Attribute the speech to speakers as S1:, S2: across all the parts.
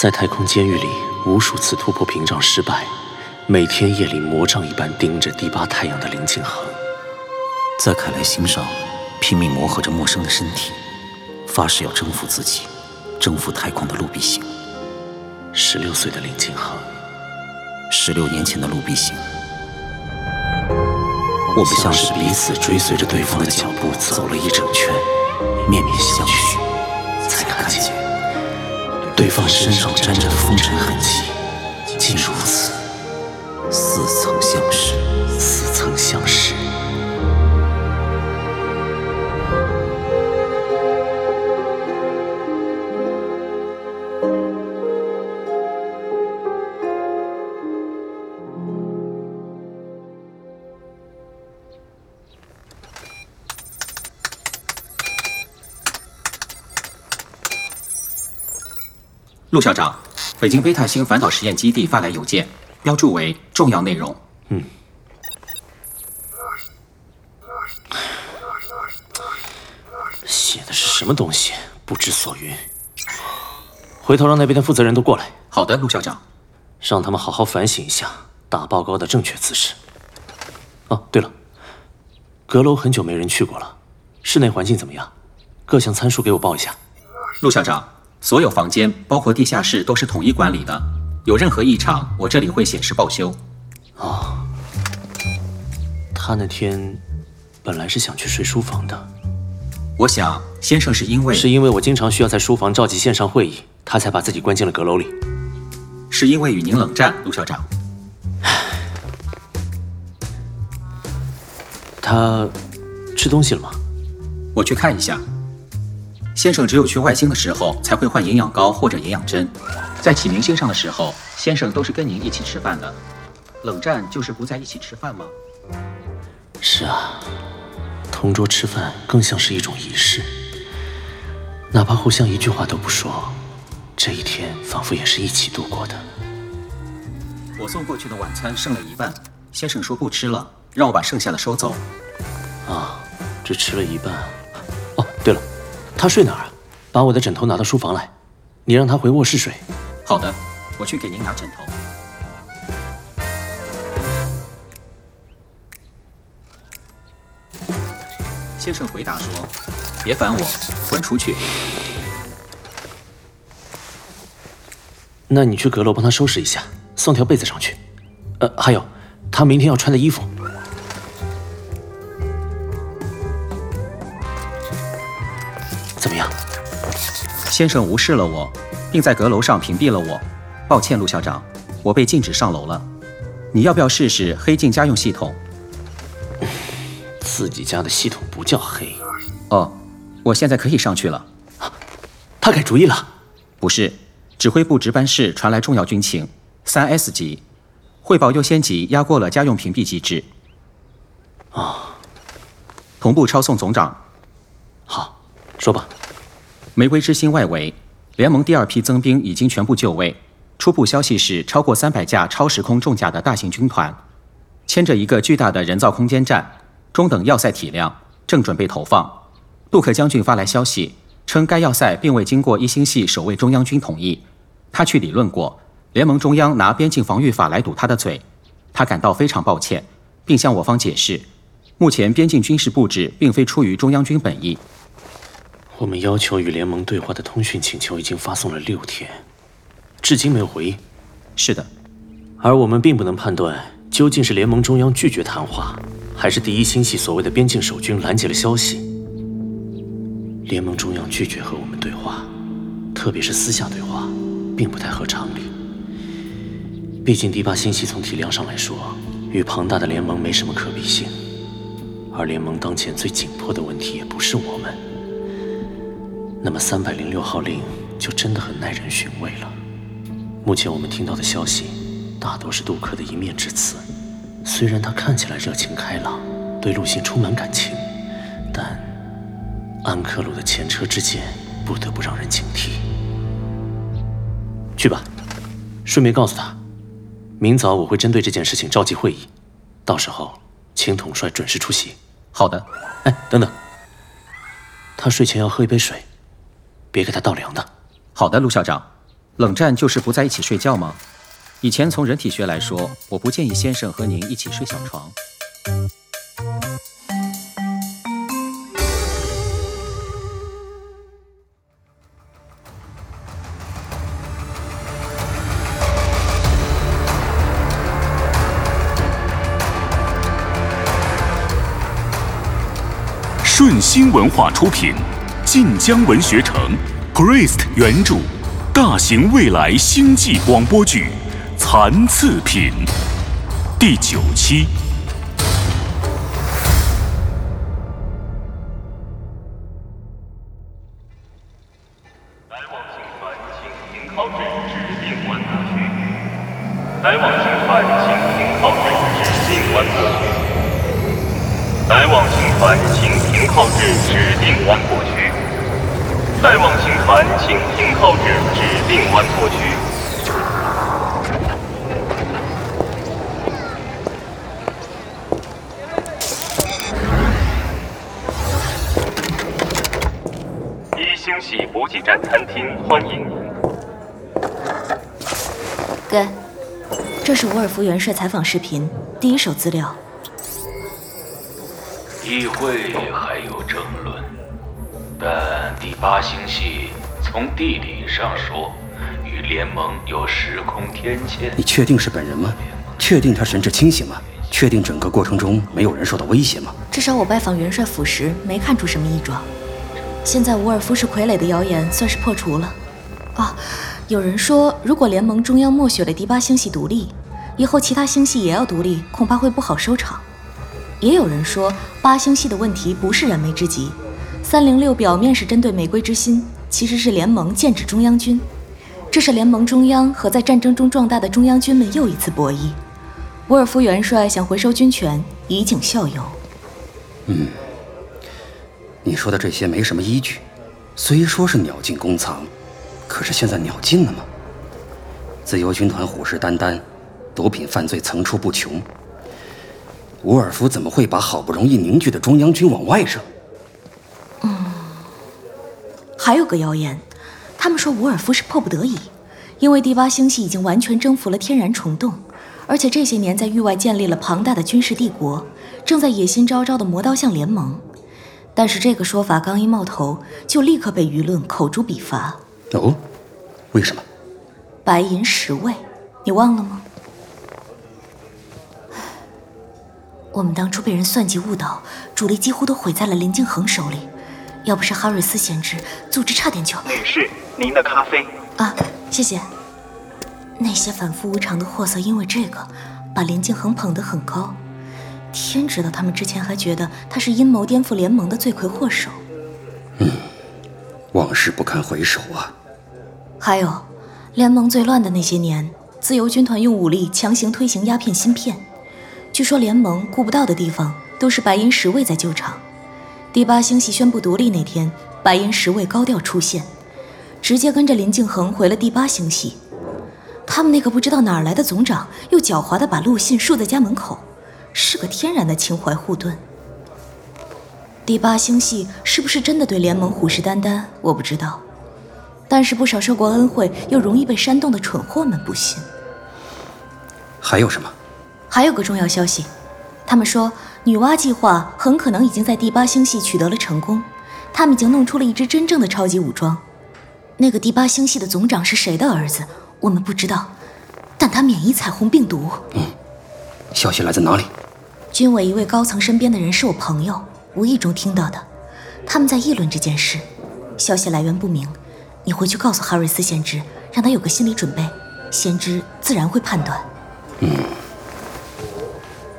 S1: 在太空监狱里，无数次突破屏障失败，每天夜里魔杖一般盯着第八太阳的林敬恒，
S2: 在凯莱星上拼命磨合着陌生的身体，发誓要征服自己，征服太空的陆必行。
S1: 十六岁的林敬恒，
S2: 十六年前的陆必行，我们像是彼此追随着对方的脚步走了一整圈，面面相觑，才看见对方身上沾着的风尘痕迹，竟如此，
S3: 陆校长，北京贝塔星反导实验基地发来邮件，标注为重要内容。
S1: 嗯。写的是什么东西？不知所云。回头让那边的负责人都过来。
S3: 好的，陆校长。
S1: 让他们好好反省一下打报告的正确姿势。哦，对了，阁楼很久没人去过了，室内环境怎么样？各项参数给我报一下。
S3: 陆校长。所有房间，包括地下室，都是统一管理的。有任何异常，我这里会显示报修。
S1: 哦，他那天本来是想去睡书房的。
S3: 我想，先生是因为
S1: 是因为我经常需要在书房召集线上会议，他才把自己关进了阁楼里。
S3: 是因为与您冷战，陆校长。
S1: 他吃东西了吗？
S3: 我去看一下。先生只有去外星的时候才会换营养膏或者营养针，在启明星上的时候，先生都是跟您一起吃饭的。冷战就是不在一起吃饭吗？
S1: 是啊，同桌吃饭更像是一种仪式，哪怕互相一句话都不说，这一天仿佛也是一起度过的。
S3: 我送过去的晚餐剩了一半，先生说不吃了，让我把剩下的收走。
S1: 啊，只吃了一半。哦，对了。他睡哪儿？把我的枕头拿到书房来，你让他回卧室睡。
S3: 好的，我去给您拿枕头。先生回答说：“别烦我，滚出去。”
S1: 那你去阁楼帮他收拾一下，送条被子上去。呃，还有，他明天要穿的衣服。
S3: 先生无视了我，并在阁楼上屏蔽了我。抱歉，陆校长，我被禁止上楼了。你要不要试试黑镜家用系统？
S1: 自己家的系统不叫黑。
S3: 哦，我现在可以上去了。
S1: 他改主意了？
S3: 不是，指挥部值班室传来重要军情，三 S 级，汇报优先级压过了家用屏蔽机制。
S1: 啊，
S3: 同步抄送总长。
S1: 好，说吧。
S3: 玫瑰之心外围，联盟第二批增兵已经全部就位。初步消息是，超过三百架超时空重甲的大型军团，牵着一个巨大的人造空间站，中等要塞体量，正准备投放。杜克将军发来消息，称该要塞并未经过一星系守卫中央军同意。他去理论过，联盟中央拿边境防御法来堵他的嘴。他感到非常抱歉，并向我方解释，目前边境军事布置并非出于中央军本意。
S1: 我们要求与联盟对话的通讯请求已经发送了六天，至今没有回应。
S3: 是的，
S1: 而我们并不能判断究竟是联盟中央拒绝谈话，还是第一星系所谓的边境守军拦截了消息。联盟中央拒绝和我们对话，特别是私下对话，并不太合常理。毕竟第八星系从体量上来说，与庞大的联盟没什么可比性，而联盟当前最紧迫的问题也不是我们。那么三百零六号令就真的很耐人寻味了。目前我们听到的消息，大多是杜克的一面之词。虽然他看起来热情开朗，对陆星充满感情，但安克鲁的前车之鉴不得不让人警惕。去吧，顺便告诉他，明早我会针对这件事情召集会议，到时候请统帅准时出席。
S3: 好的。
S1: 哎，等等。他睡前要喝一杯水，别给他倒凉的。
S3: 好的，陆校长。冷战就是不在一起睡觉吗？以前从人体学来说，我不建议先生和您一起睡小床。
S4: 顺心文化出品，晋江文学城，Priest 原著，大型未来星际广播剧《残次品》第九期。
S5: 一星系补给站餐厅欢迎您。
S6: 给，这是伍尔夫元帅采访视频，第一手资料。
S7: 议会还有争论，但第八星系从地理上说与联盟有时空天堑。
S2: 你确定是本人吗？确定他神志清醒吗？确定整个过程中没有人受到威胁吗？
S6: 至少我拜访元帅府时没看出什么异状。现在伍尔夫是傀儡的谣言算是破除了。啊，有人说，如果联盟中央默许了第八星系独立，以后其他星系也要独立，恐怕会不好收场。也有人说，八星系的问题不是燃眉之急，三零六表面是针对玫瑰之心，其实是联盟剑指中央军。这是联盟中央和在战争中壮大的中央军们又一次博弈。伍尔夫元帅想回收军权，以儆效尤。
S2: 你说的这些没什么依据。虽说是鸟尽弓藏，可是现在鸟尽了吗？自由军团虎视眈眈，毒品犯罪层出不穷。伍尔夫怎么会把好不容易凝聚的中央军往外扔？
S6: 嗯还有个谣言，他们说伍尔夫是迫不得已，因为第八星系已经完全征服了天然虫洞，而且这些年在域外建立了庞大的军事帝国，正在野心昭昭的磨刀向联盟。但是这个说法刚一冒头，就立刻被舆论口诛笔伐。
S2: 哦，为什么？
S6: 白银十位，你忘了吗？我们当初被人算计误导，主力几乎都毁在了林敬恒手里。要不是哈瑞斯先知，组织差点就……
S5: 女士，您的咖啡。
S6: 啊，谢谢。那些反复无常的货色，因为这个，把林敬恒捧得很高。天知道，他们之前还觉得他是阴谋颠覆联盟的罪魁祸首。
S2: 嗯往事不堪回首啊！
S6: 还有，联盟最乱的那些年，自由军团用武力强行推行鸦片芯片，据说联盟顾不到的地方，都是白银十卫在救场。第八星系宣布独立那天，白银十卫高调出现，直接跟着林敬恒回了第八星系。他们那个不知道哪儿来的总长，又狡猾地把陆信竖在家门口，是个天然的情怀护盾。第八星系是不是真的对联盟虎视眈眈？我不知道，但是不少受过恩惠又容易被煽动的蠢货们不信。
S2: 还有什么？
S6: 还有个重要消息，他们说女娲计划很可能已经在第八星系取得了成功，他们已经弄出了一支真正的超级武装。那个第八星系的总长是谁的儿子，我们不知道，但他免疫彩虹病毒。
S2: 嗯消息来自哪里？
S6: 军委一位高层身边的人是我朋友，无意中听到的，他们在议论这件事，消息来源不明。你回去告诉哈瑞斯先知，让他有个心理准备，先知自然会判断。
S2: 嗯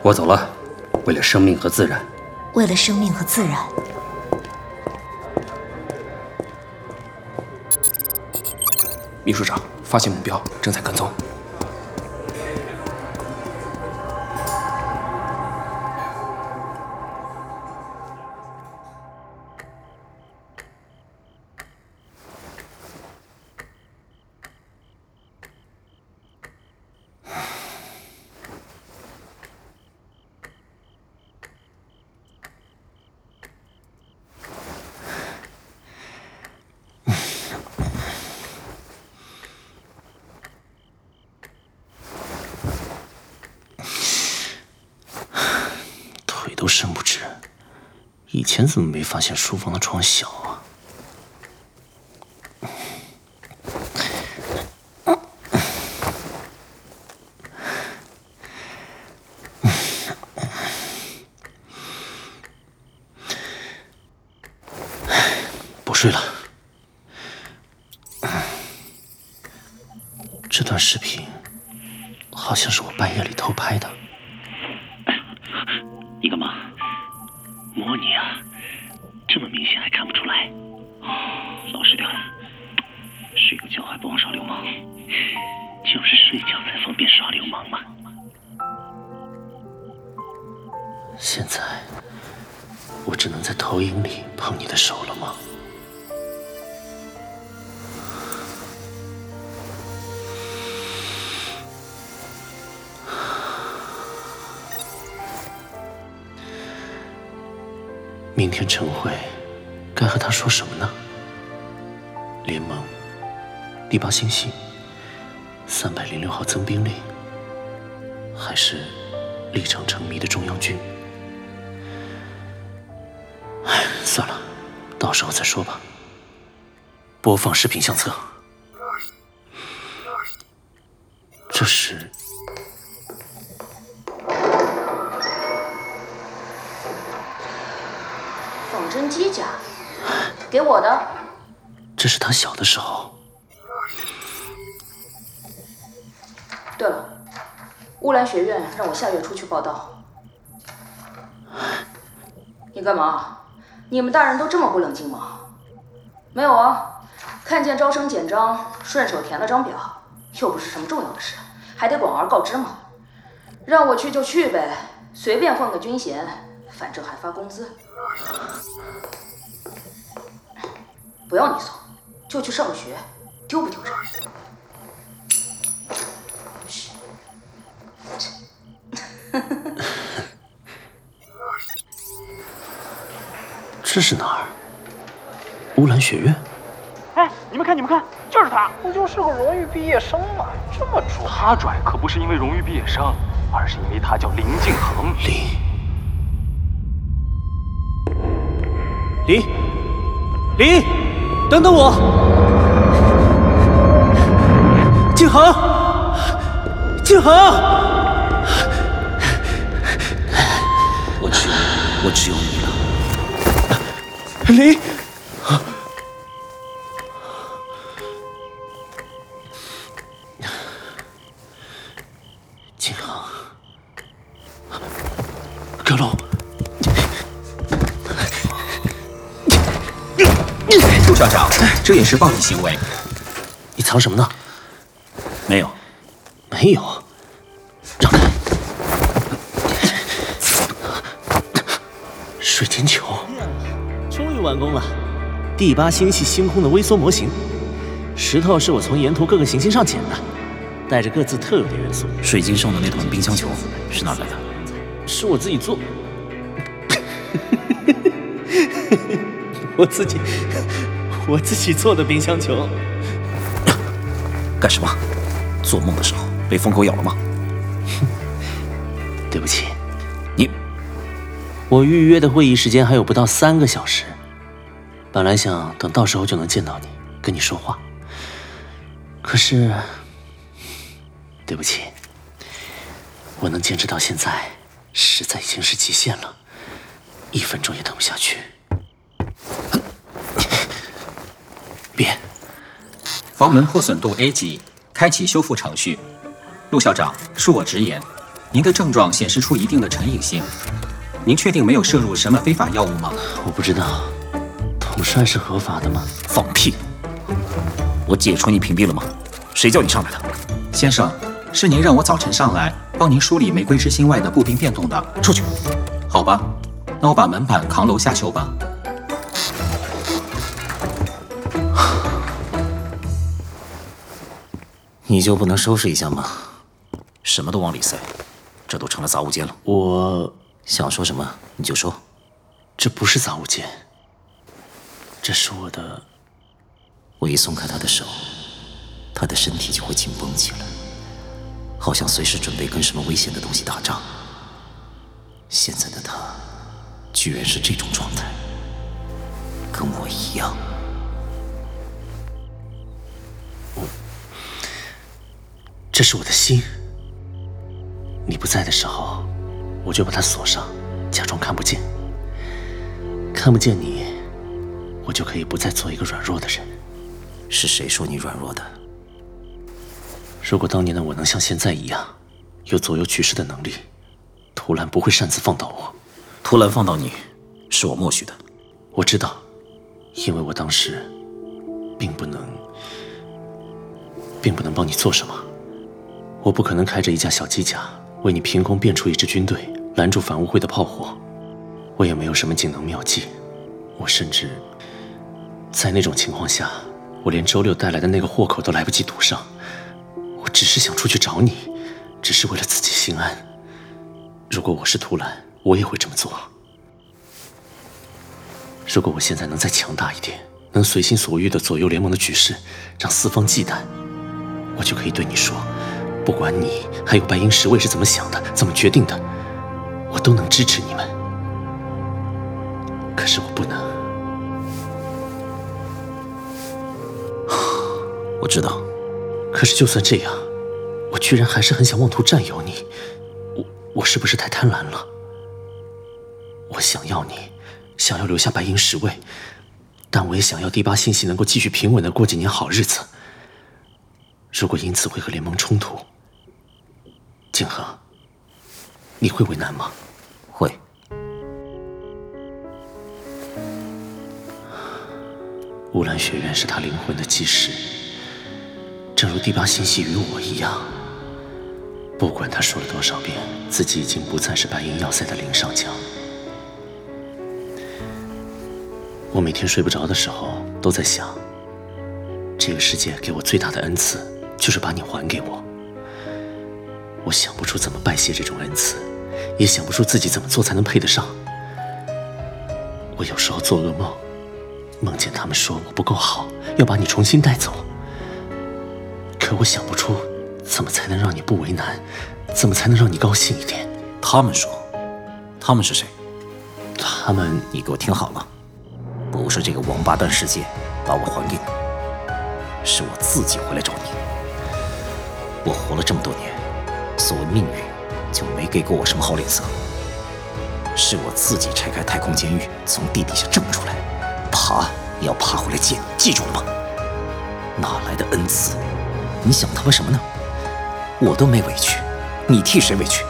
S2: 我走了，为了生命和自然。
S6: 为了生命和自然，
S8: 秘书长，发现目标，正在跟踪。
S1: 甚不知，以前怎么没发现书房的床小啊？
S2: 就是睡觉才方便耍流氓吗。
S1: 现在我只能在投影里碰你的手了吗？明天晨会该和他说什么呢？联盟、第八星系、三百零六号增兵令，还是历城成迷的中央军？哎，算了，到时候再说吧。播放视频相册。这是
S6: 仿真机甲，给我的。
S1: 这是他小的时候。
S6: 乌兰学院让我下月初去报道。你干嘛？你们大人都这么不冷静吗？没有啊，看见招生简章，顺手填了张表，又不是什么重要的事，还得广而告之吗？让我去就去呗，随便混个军衔，反正还发工资。不要你送，就去上学，丢不丢人？
S1: 这是哪儿？乌兰学院？
S5: 哎，你们看，你们看，就是他，不就是个荣誉毕业生吗？这么拽，他拽可不是因为荣誉毕业生，而是因为他叫林敬恒。
S1: 林，林，林，等等我！敬恒，敬恒，
S2: 我只有我只有你了。
S1: 林，敬恒，阁楼，
S3: 陆校长，这也是暴力行为。
S1: 你藏什么呢？
S2: 没有，
S1: 没有，于完工了。第八星系星空的微缩模型，石头是我从沿途各个行星上捡的，带着各自特有的元素，
S2: 水晶上的那团冰箱球是哪来的？
S1: 是我自己做。我自己，我自己做的冰箱球。
S2: 干什么？做梦的时候被疯狗咬了吗？
S1: 对不起，
S2: 你
S1: 我预约的会议时间还有不到三个小时，本来想等到时候就能见到你，跟你说话。可是，对不起，我能坚持到现在，实在已经是极限了，一分钟也等不下去。别，
S3: 房门破损度 A 级，开启修复程序。陆校长，恕我直言，您的症状显示出一定的成瘾性。您确定没有摄入什么非法药物吗？
S1: 我不知道，统帅是合法的吗？
S2: 放屁！我解除你屏蔽了吗？谁叫你上来的？
S3: 先生，是您让我早晨上来帮您梳理玫瑰之心外的步兵变动的。
S2: 出去！
S3: 好吧，那我把门板扛楼下修吧。
S2: 你就不能收拾一下吗？什么都往里塞，这都成了杂物间了。
S1: 我
S2: 想说什么你就说。
S1: 这不是杂物间，这是我的。
S2: 我一松开他的手，他的身体就会紧绷起来，好像随时准备跟什么危险的东西打仗。现在的他居然是这种状态，跟我一样。
S1: 这是我的心。你不在的时候，我就把它锁上，假装看不见。看不见你，我就可以不再做一个软弱的人。
S2: 是谁说你软弱的？
S1: 如果当年的我能像现在一样，有左右局势的能力，图兰不会擅自放倒我。
S2: 图兰放倒你，是我默许的。
S1: 我知道，因为我当时并不能，并不能帮你做什么。我不可能开着一架小机甲为你凭空变出一支军队，拦住反乌会的炮火。我也没有什么锦囊妙计，我甚至在那种情况下，我连周六带来的那个货口都来不及堵上。我只是想出去找你，只是为了自己心安。如果我是图兰，我也会这么做。如果我现在能再强大一点，能随心所欲的左右联盟的局势，让四方忌惮，我就可以对你说。不管你还有白银十卫是怎么想的，怎么决定的，我都能支持你们。可是我不能。
S2: 我知道。
S1: 可是就算这样，我居然还是很想妄图占有你。我我是不是太贪婪了？我想要你，想要留下白银十位，但我也想要第八星系能够继续平稳的过几年好日子。如果因此会和联盟冲突，景和，你会为难吗？
S2: 会。
S1: 乌兰学院是他灵魂的基石，正如第八星系与我一样。不管他说了多少遍，自己已经不再是白银要塞的林上将。我每天睡不着的时候，都在想，这个世界给我最大的恩赐，就是把你还给我。我想不出怎么拜谢这种恩赐，也想不出自己怎么做才能配得上。我有时候做噩梦，梦见他们说我不够好，要把你重新带走。可我想不出怎么才能让你不为难，怎么才能让你高兴一点。
S2: 他们说，他们是谁？
S1: 他们，
S2: 你给我听好了，不是这个王八蛋世界把我还给你，是我自己回来找你。我活了这么多年。所谓命运，就没给过我什么好脸色。是我自己拆开太空监狱，从地底下挣出来，爬也要爬回来见你，记住了吗？哪来的恩赐？你想他妈什么呢？我都没委屈，你替谁委屈？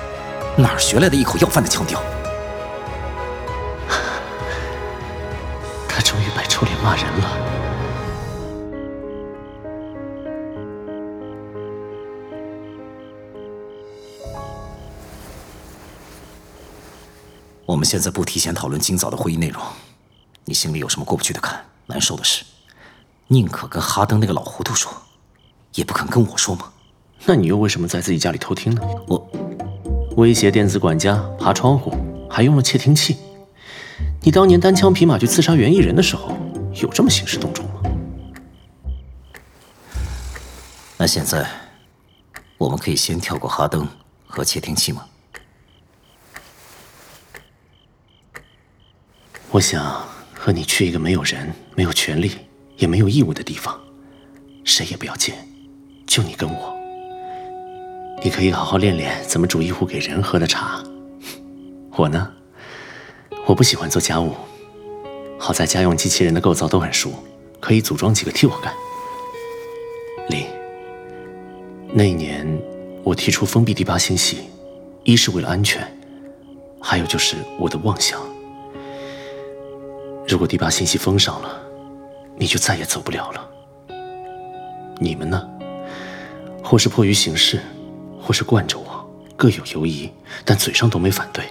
S2: 哪儿学来的一口要饭的腔调？
S1: 他终于摆臭脸骂人了。
S2: 我们现在不提前讨论今早的会议内容，你心里有什么过不去的坎、难受的事，宁可跟哈登那个老糊涂说，也不肯跟我说吗？
S1: 那你又为什么在自己家里偷听呢？
S2: 我
S1: 威胁电子管家、爬窗户，还用了窃听器。你当年单枪匹马去刺杀袁艺人的时候，有这么兴师动众吗？
S2: 那现在，我们可以先跳过哈登和窃听器吗？
S1: 我想和你去一个没有人、没有权利、也没有义务的地方，谁也不要见，就你跟我。你可以好好练练怎么煮一壶给人喝的茶。我呢，我不喜欢做家务，好在家用机器人的构造都很熟，可以组装几个替我干。林，那一年我提出封闭第八星系，一是为了安全，还有就是我的妄想。如果第八星系封上了，你就再也走不了了。你们呢？或是迫于形势，或是惯着我，各有犹疑，但嘴上都没反对。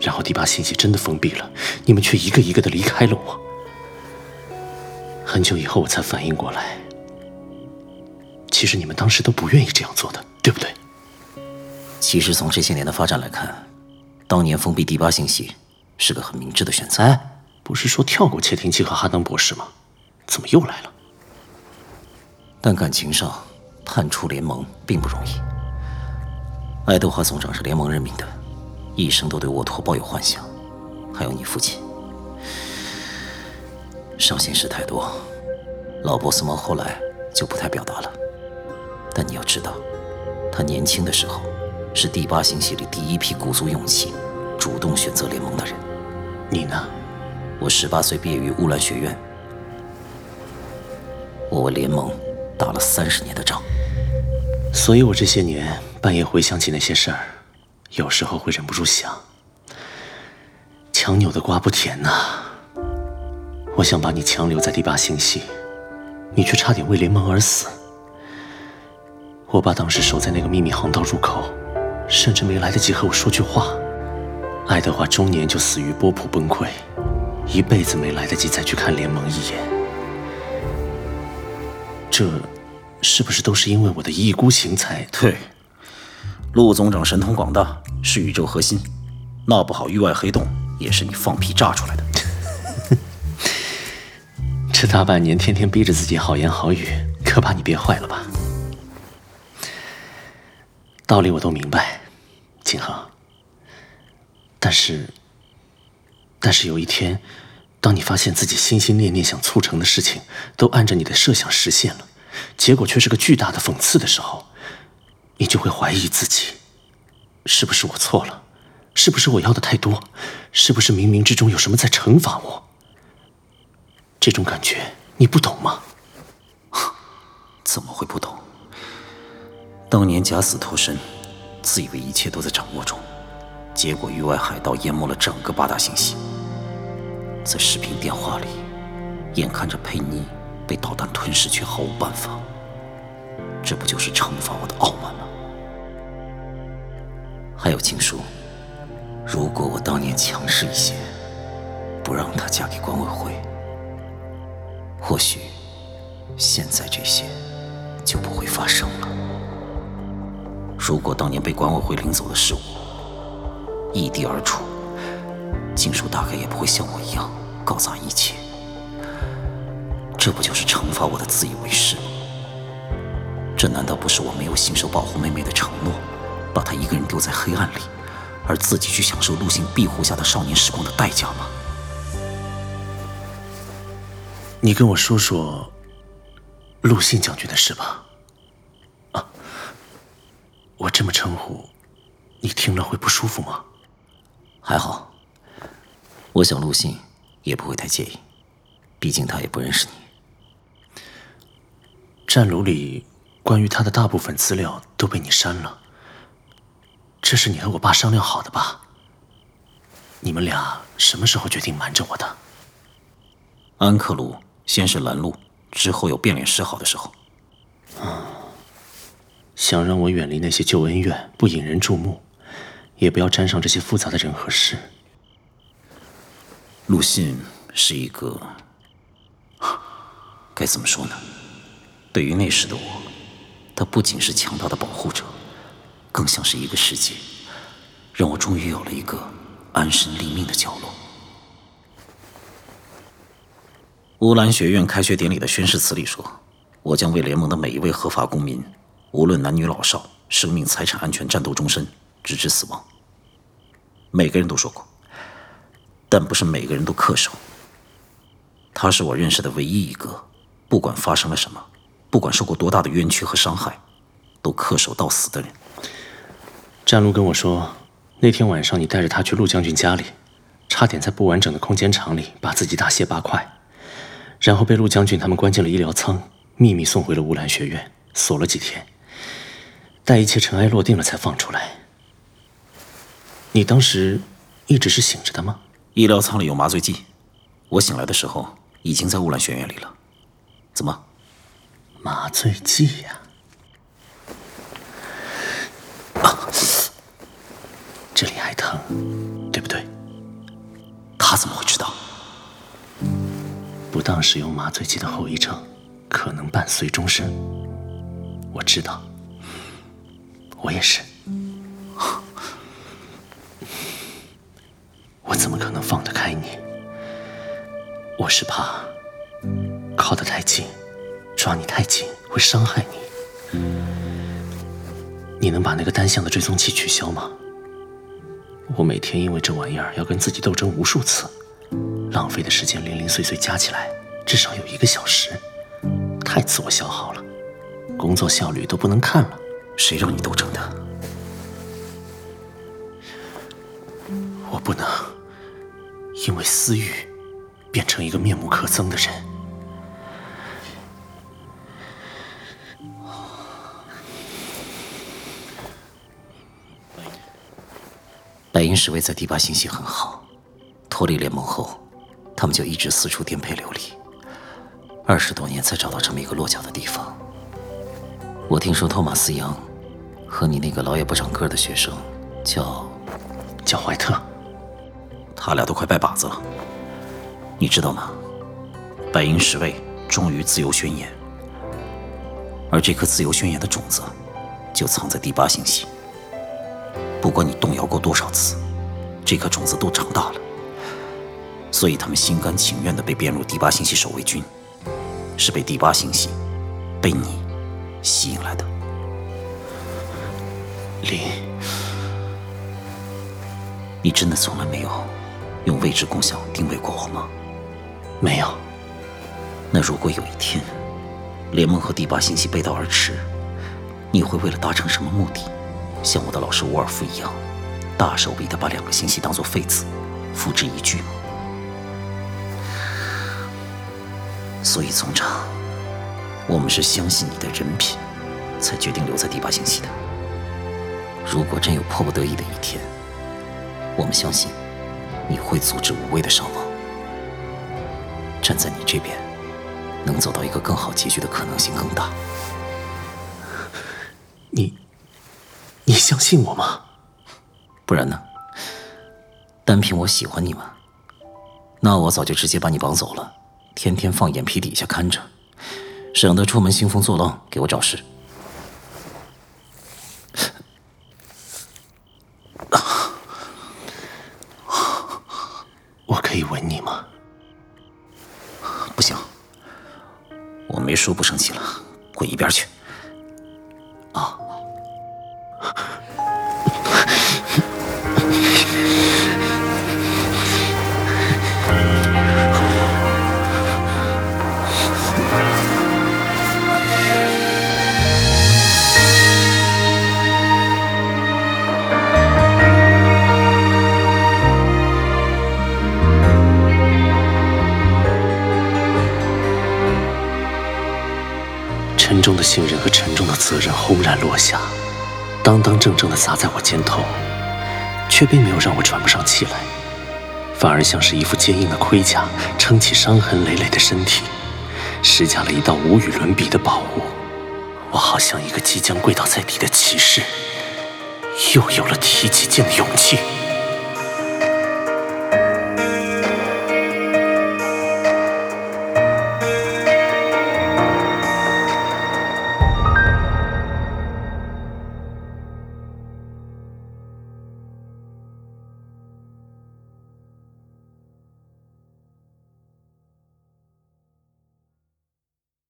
S1: 然后第八信息真的封闭了，你们却一个一个的离开了我。很久以后我才反应过来，其实你们当时都不愿意这样做的，对不对？
S2: 其实从这些年的发展来看，当年封闭第八信息。是个很明智的选择。
S1: 哎，不是说跳过窃听器和哈登博士吗？怎么又来了？
S2: 但感情上叛出联盟并不容易。爱德华总长是联盟任命的，一生都对沃托抱有幻想，还有你父亲。伤心事太多，老波斯猫后来就不太表达了。但你要知道，他年轻的时候是第八星系里第一批鼓足勇气、主动选择联盟的人。
S1: 你呢？
S2: 我十八岁毕业于乌兰学院，我为联盟打了三十年的仗。
S1: 所以我这些年半夜回想起那些事儿，有时候会忍不住想：强扭的瓜不甜呐。我想把你强留在第八星系，你却差点为联盟而死。我爸当时守在那个秘密航道入口，甚至没来得及和我说句话。爱德华中年就死于波普崩溃，一辈子没来得及再去看联盟一眼。这，是不是都是因为我的一意孤行才？
S2: 对，陆总长神通广大，是宇宙核心，闹不好域外黑洞也是你放屁炸出来的。
S1: 这大半年天天逼着自己好言好语，可把你憋坏了吧？道理我都明白，景恒。但是，但是有一天，当你发现自己心心念念想促成的事情都按着你的设想实现了，结果却是个巨大的讽刺的时候，你就会怀疑自己：是不是我错了？是不是我要的太多？是不是冥冥之中有什么在惩罚我？这种感觉你不懂吗？
S2: 怎么会不懂？当年假死脱身，自以为一切都在掌握中，结果域外海盗淹没了整个八大星系。在视频电话里，眼看着佩妮被导弹吞噬，却毫无办法。这不就是惩罚我的傲慢吗？还有情书，如果我当年强势一些，不让她嫁给管委会。或许，现在这些就不会发生了。如果当年被管委会领走的是我，异地而处，静书大概也不会像我一样搞砸一切。这不就是惩罚我的自以为是吗？这难道不是我没有信守保护妹妹的承诺，把她一个人丢在黑暗里，而自己去享受陆星庇护下的少年时光的代价吗？
S1: 你跟我说说陆信将军的事吧。啊，我这么称呼，你听了会不舒服吗？
S2: 还好，我想陆信也不会太介意，毕竟他也不认识你。
S1: 战炉里关于他的大部分资料都被你删了，这是你和我爸商量好的吧？你们俩什么时候决定瞒着我的？
S2: 安克鲁。先是拦路，之后有变脸示好的时候。
S1: 啊，想让我远离那些旧恩怨，不引人注目，也不要沾上这些复杂的人和事。
S2: 陆信是一个，该怎么说呢？对于那时的我，他不仅是强大的保护者，更像是一个世界，让我终于有了一个安身立命的角落。乌兰学院开学典礼的宣誓词里说：“我将为联盟的每一位合法公民，无论男女老少，生命、财产安全，战斗终身，直至死亡。”每个人都说过，但不是每个人都恪守。他是我认识的唯一一个，不管发生了什么，不管受过多大的冤屈和伤害，都恪守到死的人。
S1: 战路跟我说，那天晚上你带着他去陆将军家里，差点在不完整的空间场里把自己大卸八块。然后被陆将军他们关进了医疗舱，秘密送回了乌兰学院，锁了几天，待一切尘埃落定了才放出来。你当时一直是醒着的吗？
S2: 医疗舱里有麻醉剂，我醒来的时候已经在乌兰学院里了。怎么？
S1: 麻醉剂呀？啊，这里还疼，对不对？
S2: 他怎么会知道？
S1: 不当使用麻醉剂的后遗症，可能伴随终身。我知道，我也是。我怎么可能放得开你？我是怕靠得太近，抓你太紧会伤害你。你能把那个单向的追踪器取消吗？我每天因为这玩意儿要跟自己斗争无数次，浪费的时间零零碎碎加起来至少有一个小时，太自我消耗了，工作效率都不能看了。
S2: 谁让你斗争的？
S1: 我不能因为私欲变成一个面目可憎的人。
S2: 白银侍卫在第八星系很好，脱离联盟后，他们就一直四处颠沛流离，二十多年才找到这么一个落脚的地方。我听说托马斯·杨和你那个老也不长个的学生叫
S1: 叫怀特，
S2: 他俩都快拜把子了。你知道吗？白银十卫忠于自由宣言，而这颗自由宣言的种子就藏在第八星系。不管你动摇过多少次，这颗种子都长大了。所以他们心甘情愿地被编入第八星系守卫军，是被第八星系，被你吸引来的。
S1: 林，
S2: 你真的从来没有用位置共享定位过我吗？
S1: 没有。
S2: 那如果有一天，联盟和第八星系背道而驰，你会为了达成什么目的，像我的老师沃尔夫一样，大手笔的把两个星系当做废子，付之一炬吗？所以从长，我们是相信你的人品，才决定留在第八星系的。如果真有迫不得已的一天，我们相信你会阻止无谓的伤亡。站在你这边，能走到一个更好结局的可能性更大。
S1: 你，你相信我吗？
S2: 不然呢？单凭我喜欢你吗？那我早就直接把你绑走了，天天放眼皮底下看着，省得出门兴风作浪给我找事。
S1: 我可以吻你吗？
S2: 不行，我没说不生气了，滚一边去！
S1: 的信任和沉重的责任轰然落下，当当正正的砸在我肩头，却并没有让我喘不上气来，反而像是一副坚硬的盔甲撑起伤痕累累的身体，施加了一道无与伦比的保护。我好像一个即将跪倒在地的骑士，又有了提起剑的勇气。